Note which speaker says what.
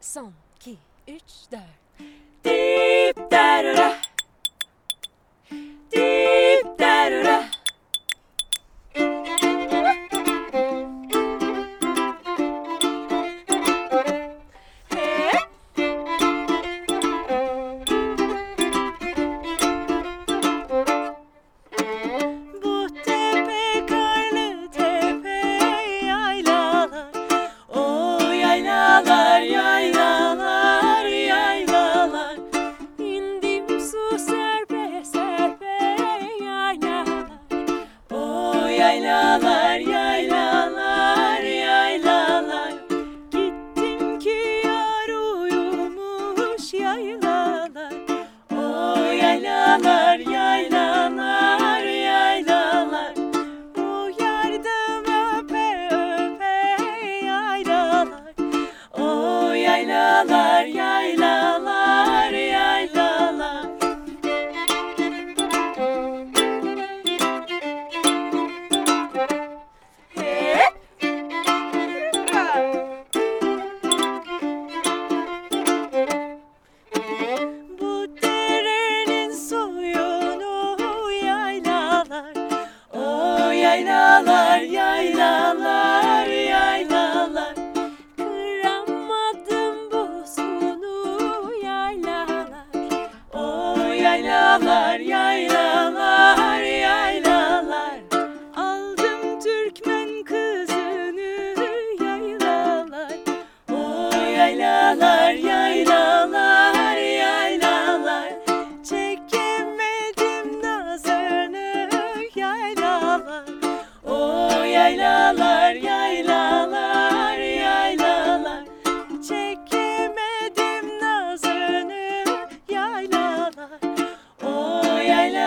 Speaker 1: som ki üç dört.
Speaker 2: Yaylalar yaylalar yaylalar. Gittim ki yar uyumuş yaylalar. O yaylalar yaylalar yaylalar. Bu yardım öpe öpe yaylalar. O yaylalar Yaylalar, yaylalar, yaylalar. Kıramadım bu sonu yaylalar. O yaylalar, yaylalar, yaylalar. Aldım Türkmen kızını yaylalar. O yaylalar, yaylalar ay ay.